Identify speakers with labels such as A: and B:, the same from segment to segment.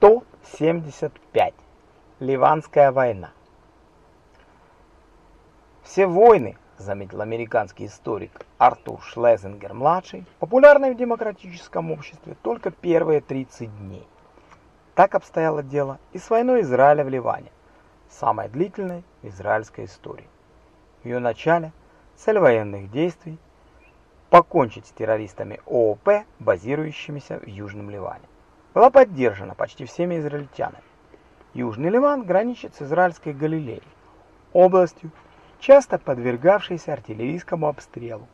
A: 175. Ливанская война. Все войны, заметил американский историк Артур Шлезингер-младший, популярны в демократическом обществе только первые 30 дней. Так обстояло дело и с войной Израиля в Ливане, самой длительной в израильской истории. В ее начале цель военных действий – покончить с террористами ООП, базирующимися в Южном Ливане была поддержана почти всеми израильтянами. Южный Ливан граничит с израильской Галилеей, областью, часто подвергавшейся артиллерийскому обстрелу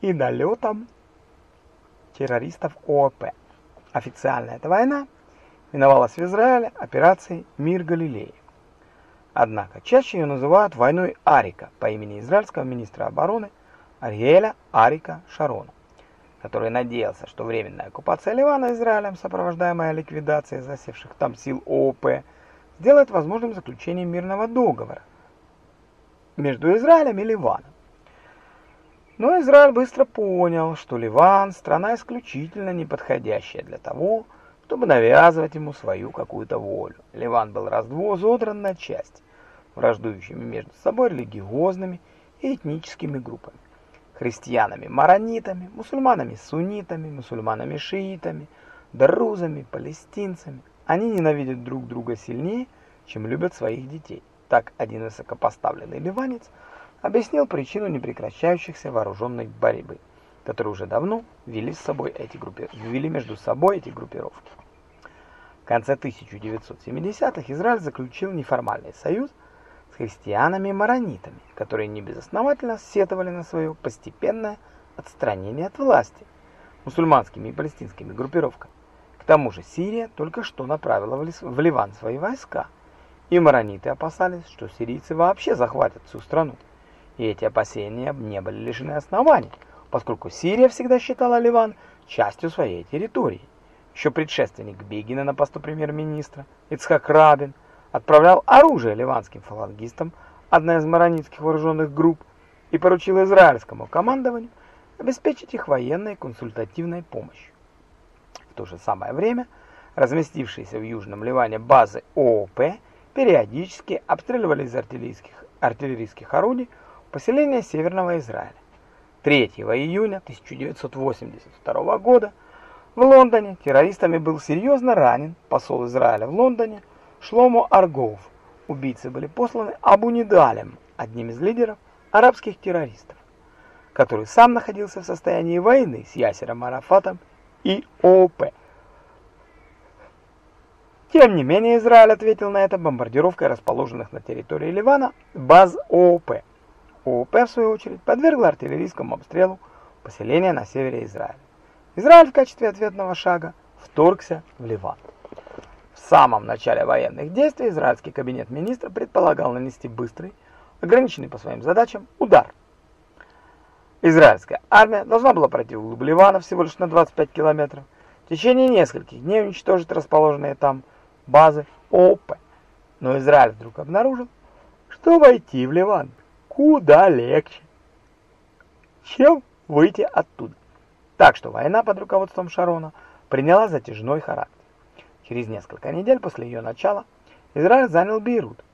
A: и налетам террористов ООП. Официально эта война именовалась в Израиле операцией «Мир Галилеи». Однако чаще ее называют войной Арика по имени израильского министра обороны Ариэля Арика Шарона который надеялся, что временная оккупация Ливана Израилем, сопровождаемая ликвидацией засевших там сил ООП, сделает возможным заключение мирного договора между Израилем и Ливаном. Но Израиль быстро понял, что Ливан – страна исключительно неподходящая для того, чтобы навязывать ему свою какую-то волю. Ливан был раздвоен на части, враждующими между собой религиозными и этническими группами христианами-маронитами, мусульманами-суннитами, мусульманами-шиитами, друзами, палестинцами. Они ненавидят друг друга сильнее, чем любят своих детей. Так один высокопоставленный ливанец объяснил причину непрекращающихся вооруженной борьбы, которые уже давно вели, с собой эти группи... вели между собой эти группировки. В конце 1970-х Израиль заключил неформальный союз христианами-маронитами, которые небезосновательно сетовали на свое постепенное отстранение от власти мусульманскими и палестинскими группировками. К тому же Сирия только что направила в Ливан свои войска, и марониты опасались, что сирийцы вообще захватят всю страну. И эти опасения не были лишены оснований, поскольку Сирия всегда считала Ливан частью своей территории. Еще предшественник Бегина на посту премьер-министра Ицхак Рабин – отправлял оружие ливанским фалангистам одной из маронитских вооруженных групп и поручил израильскому командованию обеспечить их военной консультативной помощью. В то же самое время разместившиеся в Южном Ливане базы ООП периодически обстреливали из артиллерийских, артиллерийских орудий поселения Северного Израиля. 3 июня 1982 года в Лондоне террористами был серьезно ранен посол Израиля в Лондоне Шломо Аргоув. Убийцы были посланы Абу Нидалем, одним из лидеров арабских террористов, который сам находился в состоянии войны с Ясером Арафатом и ООП. Тем не менее, Израиль ответил на это бомбардировкой расположенных на территории Ливана баз ООП. ООП, в свою очередь, подвергла артиллерийскому обстрелу поселения на севере Израиля. Израиль в качестве ответного шага вторгся в Ливан. В самом начале военных действий израильский кабинет министров предполагал нанести быстрый, ограниченный по своим задачам, удар. Израильская армия должна была пройти вглубь Ливана всего лишь на 25 километров, в течение нескольких дней уничтожить расположенные там базы ОП. Но Израиль вдруг обнаружил, что войти в Ливан куда легче, чем выйти оттуда. Так что война под руководством Шарона приняла затяжной характер. Через несколько недель после ее начала Израиль занял Бейрут.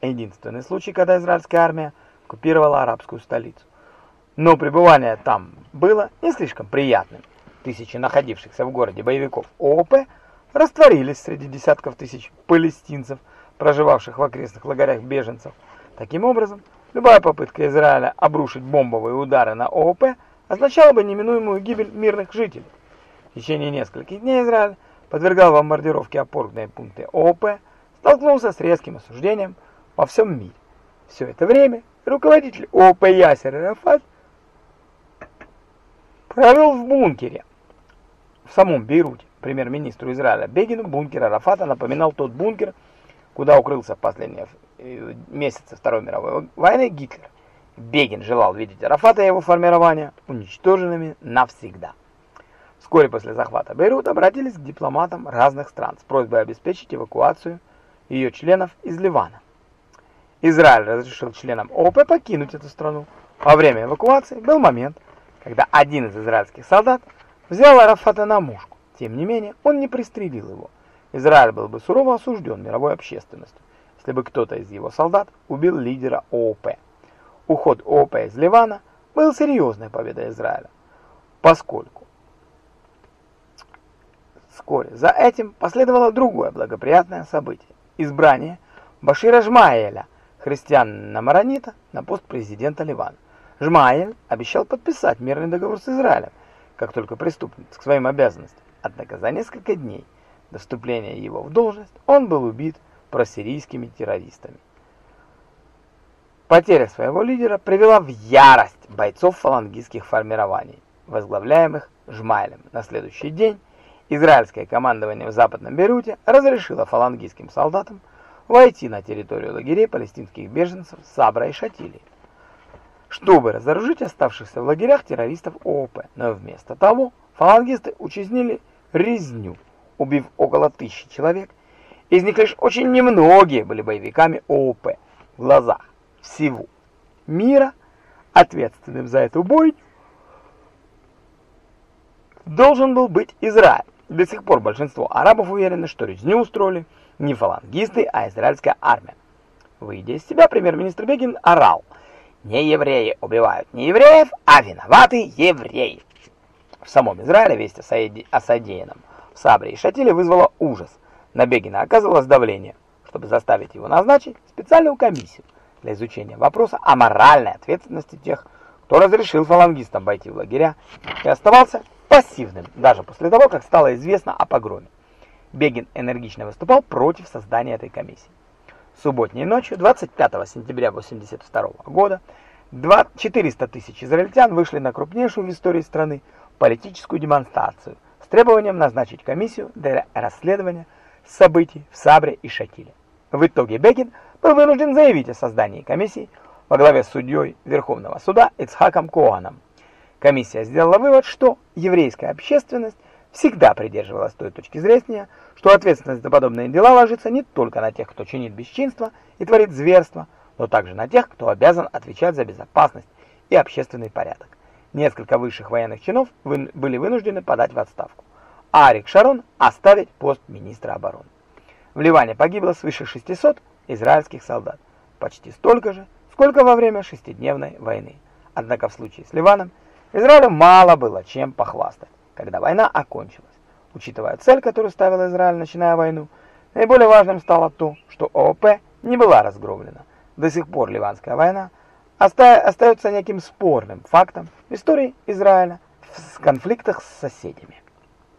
A: Единственный случай, когда израильская армия оккупировала арабскую столицу. Но пребывание там было не слишком приятным. Тысячи находившихся в городе боевиков ООП растворились среди десятков тысяч палестинцев, проживавших в окрестных лагерях беженцев. Таким образом, любая попытка Израиля обрушить бомбовые удары на ООП означала бы неминуемую гибель мирных жителей. В течение нескольких дней Израиль подвергал бомбардировке опорные пункты ООП, столкнулся с резким осуждением во всем мире. Все это время руководитель ООП Ясер Арафат провел в бункере в самом Бейруте. Премьер-министру Израиля Бегину бункер Арафата напоминал тот бункер, куда укрылся в последние э, месяцы Второй мировой войны Гитлер. Бегин желал видеть Арафата и его формирование уничтоженными навсегда. Вскоре после захвата Бейрута обратились к дипломатам разных стран с просьбой обеспечить эвакуацию ее членов из Ливана. Израиль разрешил членам ООП покинуть эту страну. Во время эвакуации был момент, когда один из израильских солдат взял Арафата на мушку. Тем не менее, он не пристрелил его. Израиль был бы сурово осужден мировой общественностью, если бы кто-то из его солдат убил лидера ООП. Уход ООП из Ливана был серьезной победой Израиля, поскольку вскоре за этим последовало другое благоприятное событие – избрание Башира Жмаэля, христианина-маронита, на пост президента Ливана. Жмаэль обещал подписать мирный договор с Израилем, как только приступит к своим обязанностям. Однако за несколько дней до вступления его в должность он был убит просирийскими террористами. Потеря своего лидера привела в ярость бойцов фалангистских формирований, возглавляемых Жмайлем. На следующий день израильское командование в Западном Бейруте разрешило фалангистским солдатам войти на территорию лагерей палестинских беженцев Сабра и Шатили, чтобы разоружить оставшихся в лагерях террористов ООП. Но вместо того фалангисты учинили резню, убив около тысячи человек. Из них лишь очень немногие были боевиками ООП в глазах всего мира, ответственным за эту бойню, должен был быть Израиль. До сих пор большинство арабов уверены, что резню устроили не фалангисты, а израильская армия. Выйдя из себя, премьер-министр Бегин орал. Не евреи убивают не евреев, а виноваты евреи. В самом Израиле весть о содеянном в Сабре и Шатиле вызвала ужас. На Бегина оказывалось давление, чтобы заставить его назначить специальную комиссию для изучения вопроса о моральной ответственности тех, кто разрешил фалангистам войти в лагеря и оставался пассивным, даже после того, как стало известно о погроме. Бегин энергично выступал против создания этой комиссии. Субботней ночью, 25 сентября 1982 года, 400 тысяч израильтян вышли на крупнейшую в истории страны политическую демонстрацию с требованием назначить комиссию для расследования событий в Сабре и Шатиле. В итоге Бегин был вынужден заявить о создании комиссии во главе с судьей Верховного суда Ицхаком Коаном. Комиссия сделала вывод, что еврейская общественность всегда придерживалась той точки зрения, что ответственность за подобные дела ложится не только на тех, кто чинит бесчинство и творит зверство, но также на тех, кто обязан отвечать за безопасность и общественный порядок. Несколько высших военных чинов были вынуждены подать в отставку, а Арик Шарон оставить пост министра обороны. В Ливане погибло свыше 600 израильских солдат, почти столько же, сколько во время шестидневной войны. Однако в случае с Ливаном Израилю мало было чем похвастать, когда война окончилась. Учитывая цель, которую ставил Израиль, начиная войну, наиболее важным стало то, что ООП не была разгромлена. До сих пор Ливанская война остается неким спорным фактом в истории Израиля в конфликтах с соседями.